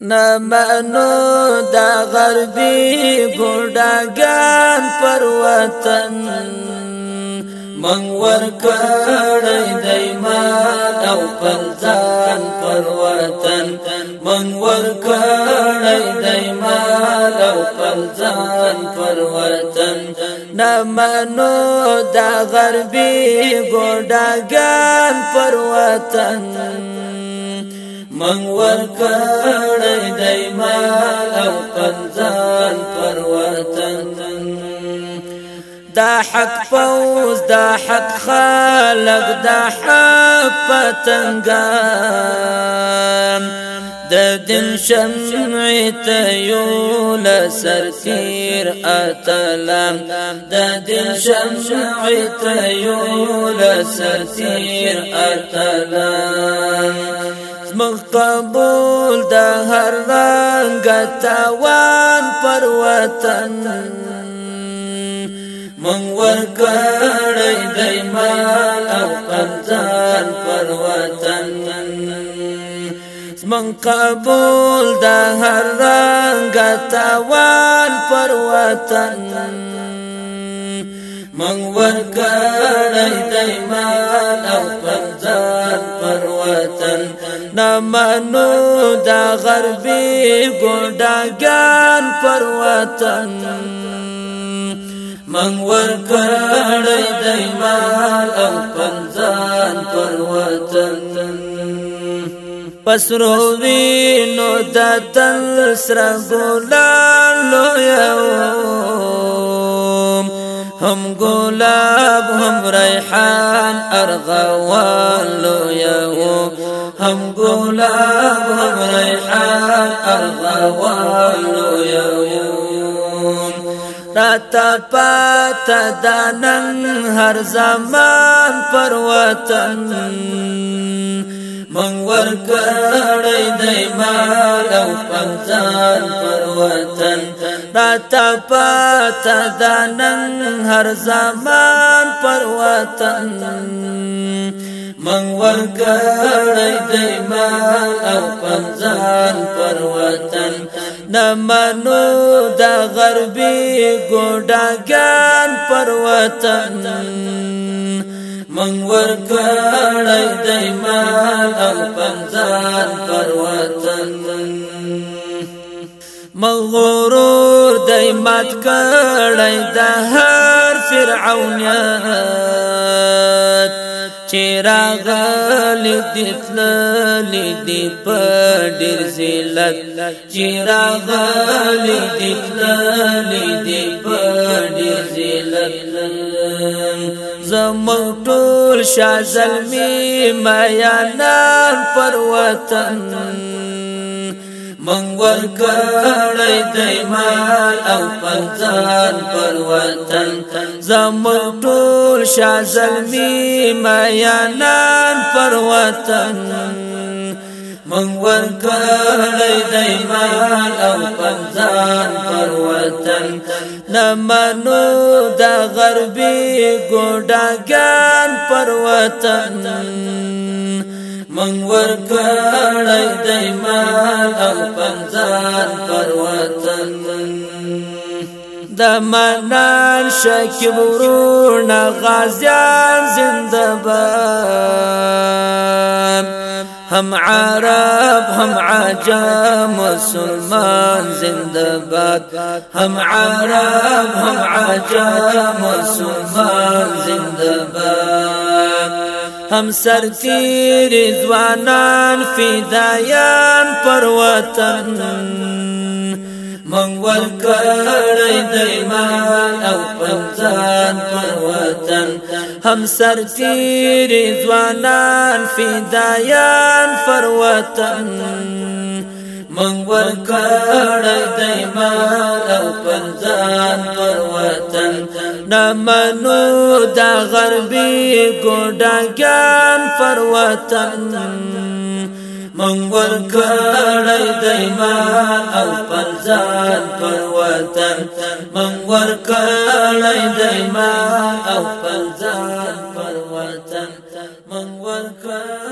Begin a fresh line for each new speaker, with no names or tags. نمانو دا غربي ګډاګان پر وطن من ورکړی دایمان او پلزان پر وطن من ورکړی دایمان او پلزان پر وطن نمانو دا غربي ګډاګان پر وطن من ورکړی دی مال او قنزان پر وطن دا حق فوز دا حق خالق دا حق پتنگان د دین شمع ته یو لسر تیر اتلم د دین شمع ته یو لسر تیر اتلم زمغ قبول د هر رنگ تاوان پر وطن من ورکړی د مال او قنځان پر وطن من قبول د هر رنگ تاوان پر وطن من ورکړی د مال او نمنو دا غربي ګوډاګان پر وطن من ور کړی دایمال او پنځان پر وطن پسرو وینو د تل سر ګلان لویو ریحان ارغوالو یو هم گلاب هم ریحان ارغوالو یو راتا پاتا دانن هر زمان پر وطن من ور کړی د مال او پنځان پر وطن راته پات د هر زمان پر وطن من ورکړی دی مال او پنځان پر وطن نمنو د غربي ګډاګان پر وطن من ورکړی دی مال او پنځان پر وطن مغرور دای مات کړی د هر فرعونیات چراغل دتلل دی پډر زلت چراغل دتلل دی پډر زلت زمون ټول شازلمی میاں پر وطن منګور کړی دایمال او پنځان پر وطن زمون ټول شازلمی میانان پر وطن منګور کړی دایمال او پنځان پر وطن نمنو د غربي ګډاګان پر وطن منګ ور کړی دایمال او پنځان پر وطن د منان شکیب ورونه غازیان زنده‌باد هم عرب هم عجم مسلمان زندباد هم عرب هم عجم مسلمان زندباد هم سر تیر ځوانان فدایان پر وطن من ور کړی دایمان او پنځان پر وطن هم سر تیر ځوانان فدایان پر وطن منګ ور کړه دایمال او پنځان پر وطن نمنو د غربي ګډګان پر وطن منګ ور کړه دایمال او پنځان پر وطن منګ ور کړه دایمال او پنځان پر وطن منګ ور کړه